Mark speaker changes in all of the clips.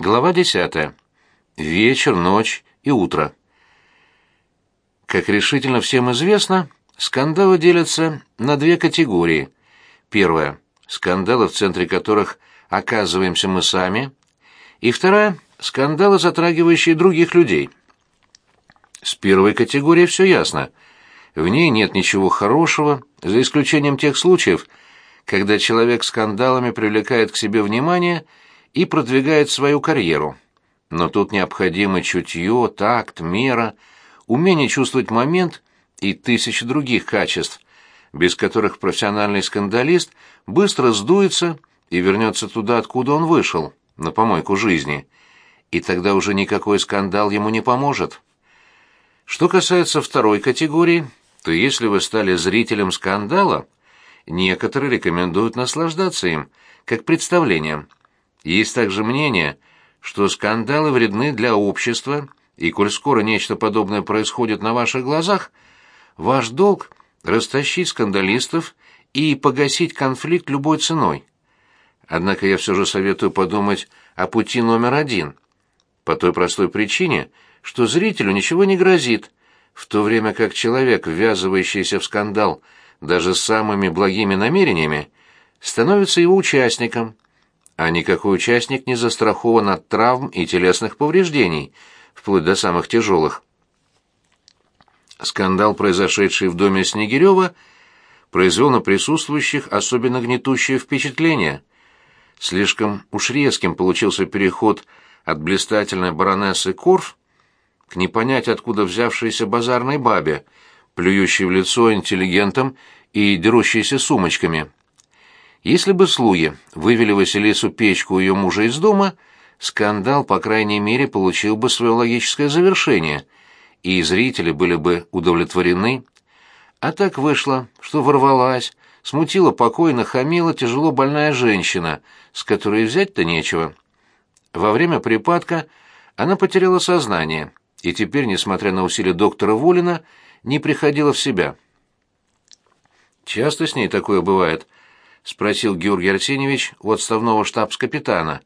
Speaker 1: Глава 10. Вечер, ночь и утро. Как решительно всем известно, скандалы делятся на две категории. Первая — скандалы, в центре которых оказываемся мы сами. И вторая — скандалы, затрагивающие других людей. С первой категорией все ясно. В ней нет ничего хорошего, за исключением тех случаев, когда человек скандалами привлекает к себе внимание – и продвигает свою карьеру. Но тут необходимы чутье, такт, мера, умение чувствовать момент и тысячи других качеств, без которых профессиональный скандалист быстро сдуется и вернется туда, откуда он вышел, на помойку жизни. И тогда уже никакой скандал ему не поможет. Что касается второй категории, то если вы стали зрителем скандала, некоторые рекомендуют наслаждаться им, как представлением – есть также мнение, что скандалы вредны для общества, и коль скоро нечто подобное происходит на ваших глазах, ваш долг — растащить скандалистов и погасить конфликт любой ценой. Однако я все же советую подумать о пути номер один. По той простой причине, что зрителю ничего не грозит, в то время как человек, ввязывающийся в скандал даже с самыми благими намерениями, становится его участником – а никакой участник не застрахован от травм и телесных повреждений, вплоть до самых тяжелых. Скандал, произошедший в доме Снегирева, произвел на присутствующих особенно гнетущее впечатление. Слишком уж резким получился переход от блистательной баронессы Корф к непонять откуда взявшейся базарной бабе, плюющей в лицо интеллигентам и дерущейся сумочками. Если бы слуги вывели Василису печку ее мужа из дома, скандал, по крайней мере, получил бы свое логическое завершение, и зрители были бы удовлетворены. А так вышло, что ворвалась, смутила покой, нахамила тяжело больная женщина, с которой взять-то нечего. Во время припадка она потеряла сознание, и теперь, несмотря на усилия доктора Волина, не приходила в себя. Часто с ней такое бывает –— спросил Георгий Арсеньевич у отставного штабс-капитана,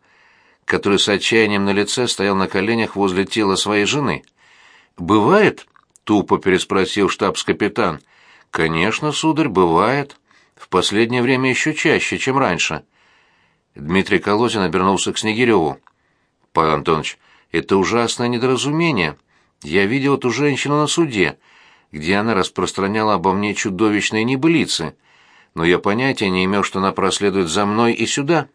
Speaker 1: который с отчаянием на лице стоял на коленях возле тела своей жены. «Бывает?» — тупо переспросил штабс-капитан. «Конечно, сударь, бывает. В последнее время еще чаще, чем раньше». Дмитрий Колозин обернулся к Снегиреву. «Павел Антонович, это ужасное недоразумение. Я видел эту женщину на суде, где она распространяла обо мне чудовищные небылицы» но я понятия не имел, что она проследует за мной и сюда.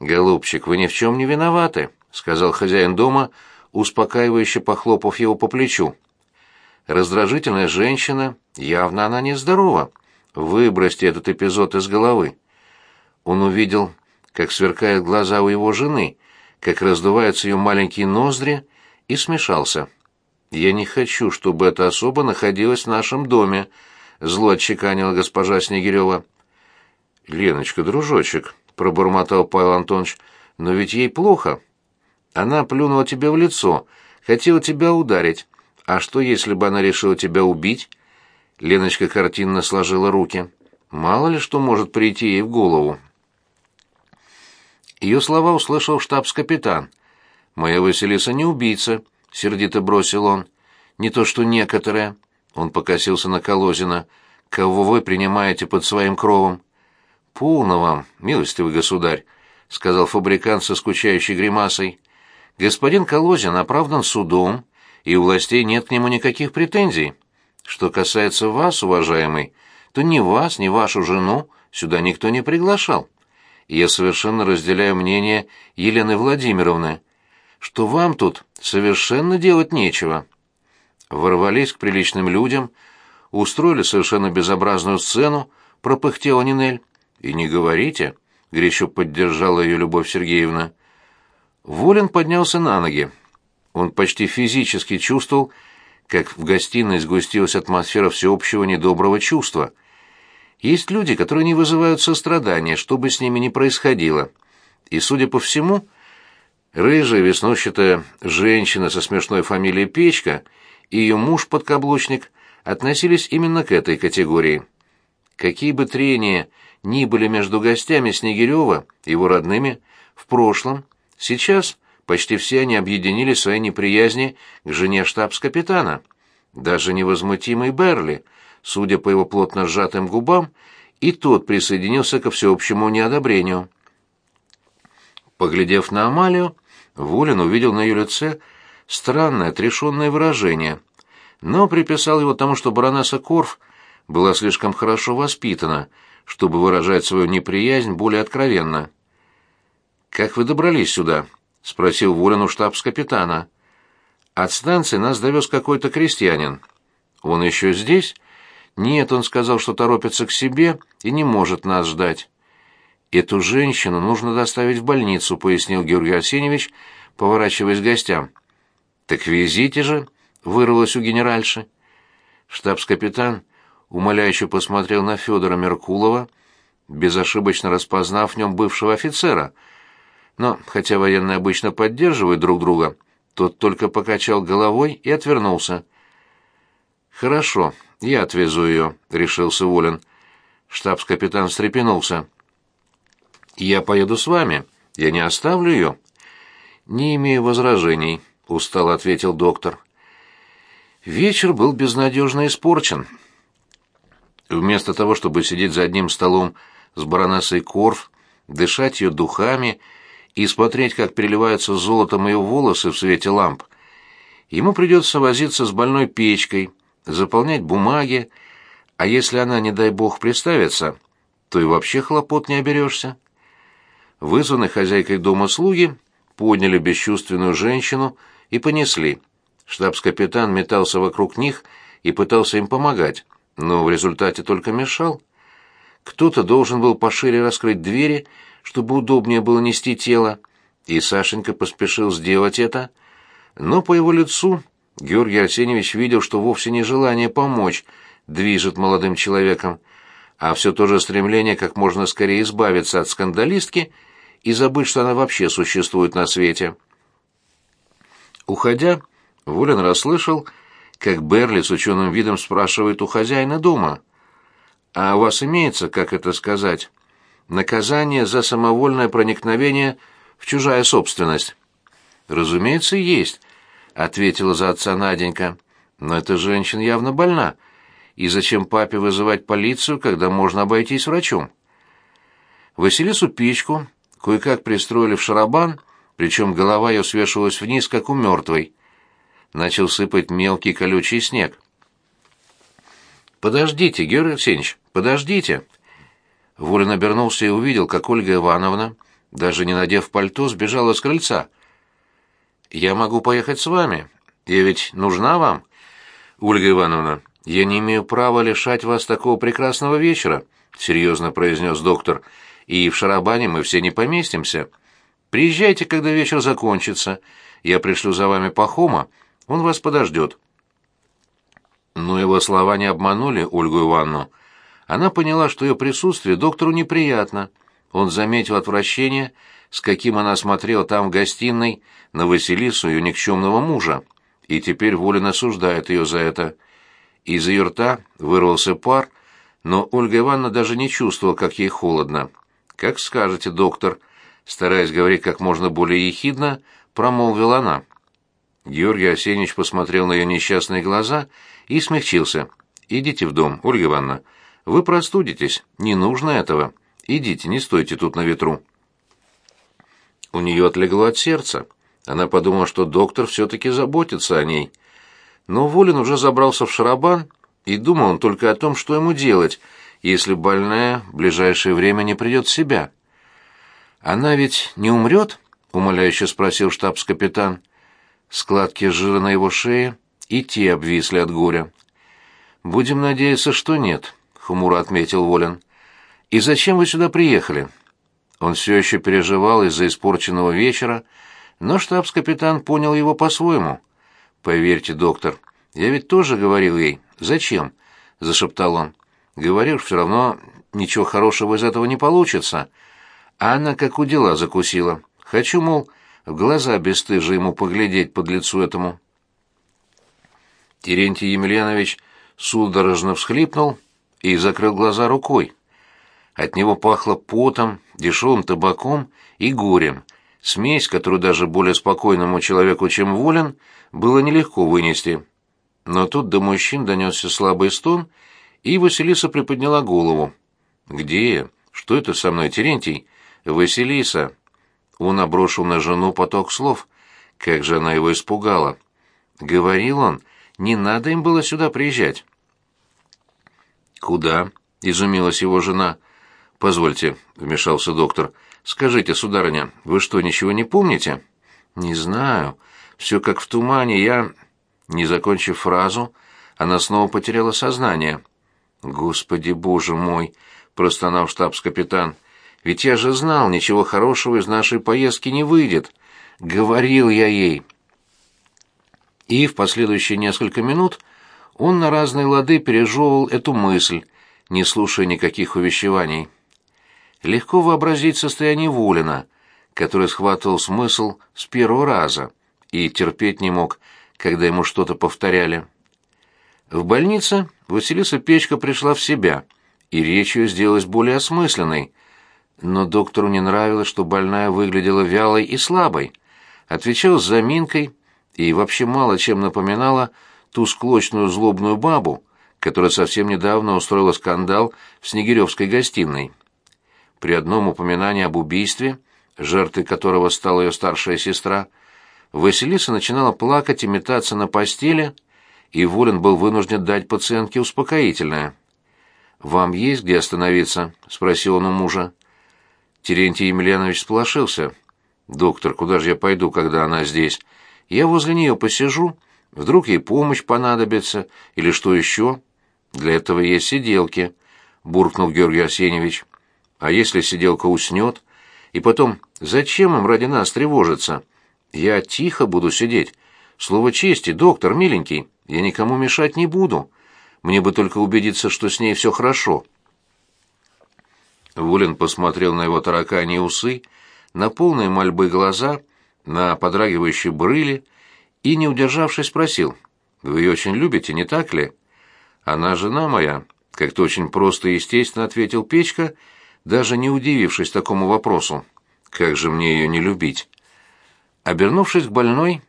Speaker 1: «Голубчик, вы ни в чем не виноваты», — сказал хозяин дома, успокаивающе похлопав его по плечу. «Раздражительная женщина, явно она нездорова. Выбросьте этот эпизод из головы». Он увидел, как сверкают глаза у его жены, как раздуваются ее маленькие ноздри, и смешался. «Я не хочу, чтобы эта особа находилась в нашем доме», — зло отчеканила госпожа Снегирева. «Леночка, дружочек», — пробормотал Павел Антонович, — «но ведь ей плохо. Она плюнула тебе в лицо, хотела тебя ударить. А что, если бы она решила тебя убить?» Леночка картинно сложила руки. «Мало ли что может прийти ей в голову». Ее слова услышал штабс-капитан. «Моя Василиса не убийца», — сердито бросил он. «Не то что некоторые». Он покосился на Колозина. «Кого вы принимаете под своим кровом?» «Полно вам, милостивый государь», — сказал фабрикант со скучающей гримасой. «Господин Колозин оправдан судом, и у властей нет к нему никаких претензий. Что касается вас, уважаемый, то ни вас, ни вашу жену сюда никто не приглашал. я совершенно разделяю мнение Елены Владимировны, что вам тут совершенно делать нечего» ворвались к приличным людям, устроили совершенно безобразную сцену, пропыхтела Нинель. «И не говорите», — горячо поддержала ее Любовь Сергеевна. Волин поднялся на ноги. Он почти физически чувствовал, как в гостиной сгустилась атмосфера всеобщего недоброго чувства. Есть люди, которые не вызывают сострадания, что бы с ними ни происходило. И, судя по всему, рыжая веснущатая женщина со смешной фамилией Печка — и ее муж-подкаблучник относились именно к этой категории. Какие бы трения ни были между гостями Снегирева его родными в прошлом, сейчас почти все они объединили свои неприязни к жене штабс-капитана. Даже невозмутимый Берли, судя по его плотно сжатым губам, и тот присоединился ко всеобщему неодобрению. Поглядев на Амалию, Волин увидел на ее лице странное, отрешенное выражение, но приписал его тому, что баронесса Корф была слишком хорошо воспитана, чтобы выражать свою неприязнь более откровенно. «Как вы добрались сюда?» — спросил Волин у штабс-капитана. «От станции нас довез какой-то крестьянин. Он еще здесь?» «Нет, он сказал, что торопится к себе и не может нас ждать». «Эту женщину нужно доставить в больницу», — пояснил Георгий Арсеньевич, поворачиваясь к гостям. «Так везите же», — вырвалось у генеральши. Штабс-капитан умоляюще посмотрел на Федора Меркулова, безошибочно распознав в нем бывшего офицера. Но, хотя военные обычно поддерживают друг друга, тот только покачал головой и отвернулся. «Хорошо, я отвезу ее», — решился Волин. Штабс-капитан встрепенулся. «Я поеду с вами. Я не оставлю ее». «Не имею возражений», — устало ответил доктор. Вечер был безнадежно испорчен. Вместо того, чтобы сидеть за одним столом с баронессой Корф, дышать ее духами и смотреть, как переливаются золотом ее волосы в свете ламп, ему придется возиться с больной печкой, заполнять бумаги, а если она, не дай бог, приставится, то и вообще хлопот не оберешься. Вызванные хозяйкой дома слуги подняли бесчувственную женщину и понесли. Штабс-капитан метался вокруг них и пытался им помогать, но в результате только мешал. Кто-то должен был пошире раскрыть двери, чтобы удобнее было нести тело, и Сашенька поспешил сделать это, но по его лицу Георгий Арсеньевич видел, что вовсе не желание помочь движет молодым человеком, а все то же стремление как можно скорее избавиться от скандалистки и забыть, что она вообще существует на свете. Уходя, Волин расслышал, как Берли с ученым видом спрашивает у хозяина дома. «А у вас имеется, как это сказать, наказание за самовольное проникновение в чужая собственность?» «Разумеется, есть», — ответила за отца Наденька. «Но эта женщина явно больна. И зачем папе вызывать полицию, когда можно обойтись врачом?» Василису Пичку кое-как пристроили в шарабан, причем голова ее свешивалась вниз, как у мертвой начал сыпать мелкий колючий снег. «Подождите, Георгий Арсеньевич, подождите!» Волин обернулся и увидел, как Ольга Ивановна, даже не надев пальто, сбежала с крыльца. «Я могу поехать с вами. Я ведь нужна вам?» «Ольга Ивановна, я не имею права лишать вас такого прекрасного вечера», — серьезно произнес доктор. «И в шарабане мы все не поместимся. Приезжайте, когда вечер закончится. Я пришлю за вами Пахома, он вас подождет». Но его слова не обманули Ольгу Ивановну. Она поняла, что ее присутствие доктору неприятно. Он заметил отвращение, с каким она смотрела там в гостиной на Василису, ее никчемного мужа, и теперь волен осуждает ее за это. Из ее рта вырвался пар, но Ольга Ивановна даже не чувствовала, как ей холодно. «Как скажете, доктор», — стараясь говорить как можно более ехидно, промолвила она. Георгий Арсеньевич посмотрел на ее несчастные глаза и смягчился. «Идите в дом, Ольга Ивановна. Вы простудитесь. Не нужно этого. Идите, не стойте тут на ветру». У нее отлегло от сердца. Она подумала, что доктор все-таки заботится о ней. Но Волин уже забрался в шарабан, и думал он только о том, что ему делать, если больная в ближайшее время не придет в себя. «Она ведь не умрет?» — умоляюще спросил штабс-капитан. Складки жира на его шее и те обвисли от горя. «Будем надеяться, что нет», — хмуро отметил Волин. «И зачем вы сюда приехали?» Он все еще переживал из-за испорченного вечера, но штабс-капитан понял его по-своему. «Поверьте, доктор, я ведь тоже говорил ей. Зачем?» — зашептал он. «Говорил, все равно ничего хорошего из этого не получится. А она как у дела закусила. Хочу, мол, в глаза бесстыжи ему поглядеть под лицу этому. Терентий Емельянович судорожно всхлипнул и закрыл глаза рукой. От него пахло потом, дешевым табаком и горем, Смесь, которую даже более спокойному человеку, чем Волин, было нелегко вынести. Но тут до мужчин донесся слабый стон, и Василиса приподняла голову. «Где я? Что это со мной, Терентий?» «Василиса!» Он оброшил на жену поток слов. Как же она его испугала. Говорил он, не надо им было сюда приезжать. «Куда?» — изумилась его жена. «Позвольте», — вмешался доктор, — «скажите, сударыня, вы что, ничего не помните?» «Не знаю. Все как в тумане. Я...» Не закончив фразу, она снова потеряла сознание. «Господи, боже мой!» — простонал штабс-капитан. «Ведь я же знал, ничего хорошего из нашей поездки не выйдет. Говорил я ей». И в последующие несколько минут он на разные лады пережевывал эту мысль, не слушая никаких увещеваний. Легко вообразить состояние Волина, который схватывал смысл с первого раза и терпеть не мог, когда ему что-то повторяли. В больнице Василиса Печка пришла в себя, и речь ее сделалась более осмысленной. Но доктору не нравилось, что больная выглядела вялой и слабой, отвечала с заминкой и вообще мало чем напоминала ту склочную злобную бабу, которая совсем недавно устроила скандал в Снегиревской гостиной. При одном упоминании об убийстве, жертвой которого стала ее старшая сестра, Василиса начинала плакать и метаться на постели, и Волин был вынужден дать пациентке успокоительное. «Вам есть где остановиться?» — спросил он у мужа. Терентий Емельянович сполошился. «Доктор, куда же я пойду, когда она здесь? Я возле нее посижу, вдруг ей помощь понадобится, или что еще?» «Для этого есть сиделки», — буркнул Георгий Арсеньевич. «А если сиделка уснет? И потом, зачем им ради нас тревожиться? Я тихо буду сидеть. Слово чести, доктор, миленький, я никому мешать не буду. Мне бы только убедиться, что с ней все хорошо». Волин посмотрел на его тараканьи усы, на полные мольбы глаза, на подрагивающие брыли и, не удержавшись, спросил, «Вы ее очень любите, не так ли?» «Она жена моя», — как-то очень просто и естественно ответил Печка, даже не удивившись такому вопросу. «Как же мне ее не любить?» Обернувшись к больной,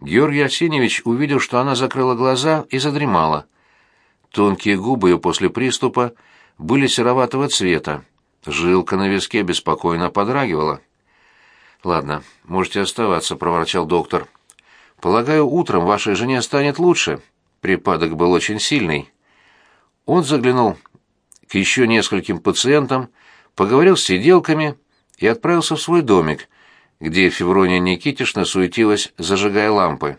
Speaker 1: Георгий Арсеньевич увидел, что она закрыла глаза и задремала. Тонкие губы ее после приступа были сероватого цвета, жилка на виске беспокойно подрагивала. «Ладно, можете оставаться», — проворчал доктор. «Полагаю, утром вашей жене станет лучше». Припадок был очень сильный. Он заглянул к еще нескольким пациентам, поговорил с сиделками и отправился в свой домик, где Феврония Никитишна суетилась, зажигая лампы.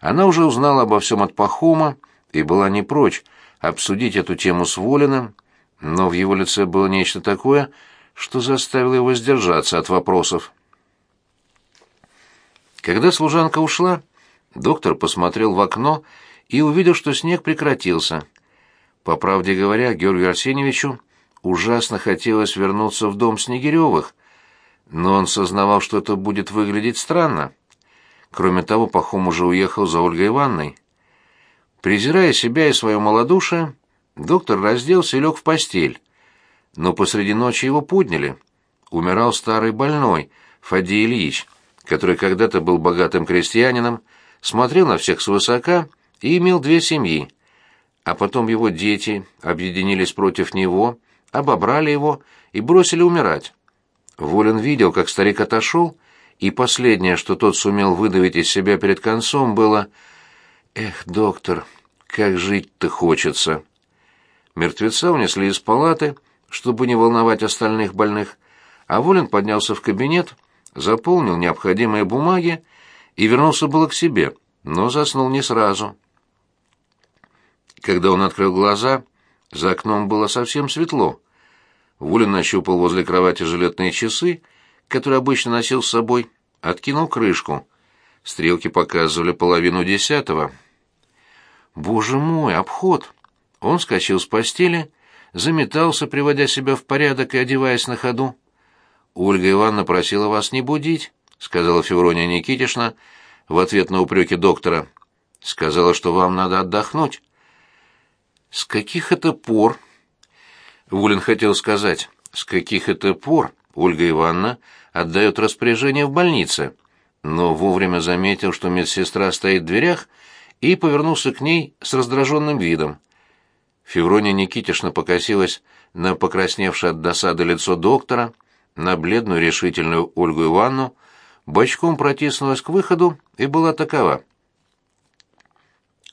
Speaker 1: Она уже узнала обо всем от Пахома и была не прочь обсудить эту тему с Волиным, но в его лице было нечто такое, что заставило его сдержаться от вопросов. Когда служанка ушла, доктор посмотрел в окно и увидел, что снег прекратился. По правде говоря, Георгию Арсеньевичу ужасно хотелось вернуться в дом Снегиревых, но он сознавал, что это будет выглядеть странно. Кроме того, Пахом уже уехал за Ольгой Ивановной. Презирая себя и свое малодушие, доктор разделся и лег в постель. Но посреди ночи его подняли. Умирал старый больной, Фадий Ильич, который когда-то был богатым крестьянином, смотрел на всех свысока и имел две семьи. А потом его дети объединились против него, обобрали его и бросили умирать. Волин видел, как старик отошел, и последнее, что тот сумел выдавить из себя перед концом, было «Эх, доктор, как жить-то хочется!» Мертвеца унесли из палаты, чтобы не волновать остальных больных, а Волин поднялся в кабинет, заполнил необходимые бумаги и вернулся было к себе — но заснул не сразу. Когда он открыл глаза, за окном было совсем светло. Вулин нащупал возле кровати жилетные часы, которые обычно носил с собой, откинул крышку. Стрелки показывали половину десятого. «Боже мой, обход!» Он скачал с постели, заметался, приводя себя в порядок и одеваясь на ходу. «Ольга Ивановна просила вас не будить», — сказала Феврония Никитишна, — в ответ на упреки доктора. Сказала, что вам надо отдохнуть. С каких это пор? Вулин хотел сказать, с каких это пор Ольга Ивановна отдает распоряжение в больнице, но вовремя заметил, что медсестра стоит в дверях, и повернулся к ней с раздраженным видом. Феврония Никитишна покосилась на покрасневшее от досады лицо доктора, на бледную решительную Ольгу Ивановну, бочком протиснулась к выходу и была такова.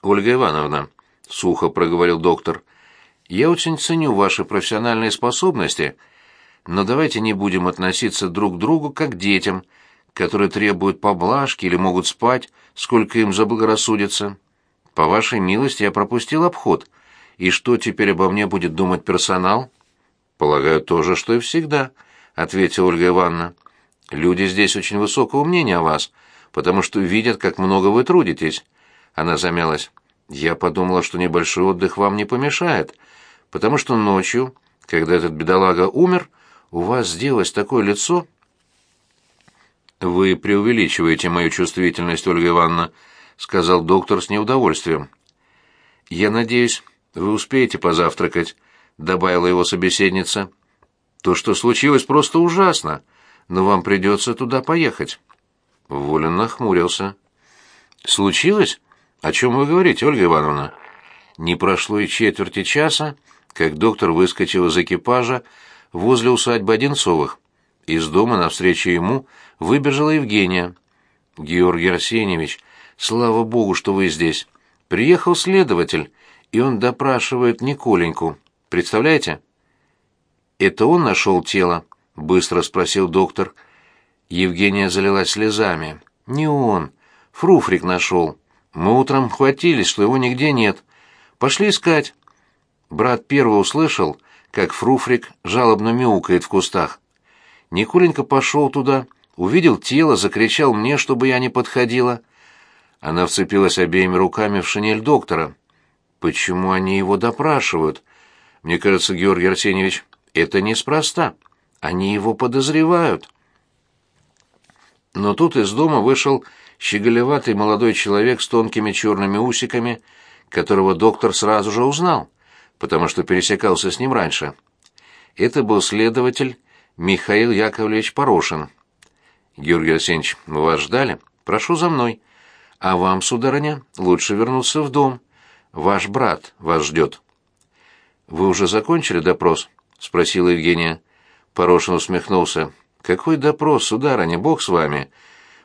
Speaker 1: «Ольга Ивановна», — сухо проговорил доктор, — «я очень ценю ваши профессиональные способности, но давайте не будем относиться друг к другу как к детям, которые требуют поблажки или могут спать, сколько им заблагорассудится. По вашей милости я пропустил обход, и что теперь обо мне будет думать персонал?» «Полагаю, то же, что и всегда», — ответила Ольга Ивановна. «Люди здесь очень высокого мнения о вас, потому что видят, как много вы трудитесь». Она замялась. Я подумала, что небольшой отдых вам не помешает, потому что ночью, когда этот бедолага умер, у вас сделалось такое лицо. Вы преувеличиваете мою чувствительность, Ольга Ивановна, сказал доктор с неудовольствием. Я надеюсь, вы успеете позавтракать, добавила его собеседница. То, что случилось, просто ужасно, но вам придется туда поехать. Волин нахмурился. Случилось? «О чем вы говорите, Ольга Ивановна?» Не прошло и четверти часа, как доктор выскочил из экипажа возле усадьбы Одинцовых. Из дома навстречу ему выбежала Евгения. «Георгий Арсеньевич, слава богу, что вы здесь. Приехал следователь, и он допрашивает Николеньку. Представляете?» «Это он нашел тело?» — быстро спросил доктор. Евгения залилась слезами. «Не он. Фруфрик нашел. Мы утром хватились, что его нигде нет. Пошли искать. Брат первый услышал, как Фруфрик жалобно мяукает в кустах. Николенька пошел туда, увидел тело, закричал мне, чтобы я не подходила. Она вцепилась обеими руками в шинель доктора. Почему они его допрашивают? Мне кажется, Георгий Арсеньевич, это неспроста. Они его подозревают. Но тут из дома вышел щеголеватый молодой человек с тонкими черными усиками, которого доктор сразу же узнал, потому что пересекался с ним раньше. Это был следователь Михаил Яковлевич Порошин. «Георгий Арсеньевич, мы вас ждали? Прошу за мной. А вам, сударыня, лучше вернуться в дом. Ваш брат вас ждет». «Вы уже закончили допрос?» — спросила Евгения. Порошин усмехнулся. «Какой допрос, сударыня, бог с вами?»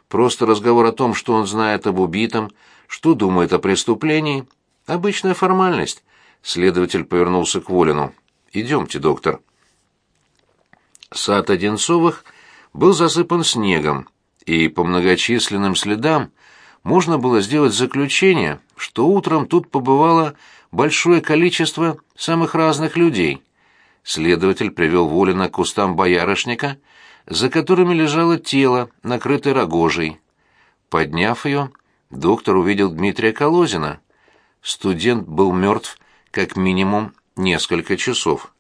Speaker 1: Просто разговор о том, что он знает об убитом, что думает о преступлении. Обычная формальность. Следователь повернулся к Волину. «Идемте, доктор». Сад Одинцовых был засыпан снегом, и по многочисленным следам можно было сделать заключение, что утром тут побывало большое количество самых разных людей. Следователь привел Волина к кустам боярышника — за которыми лежало тело, накрытое рогожей. Подняв ее, доктор увидел Дмитрия Колозина. Студент был мертв как минимум несколько часов.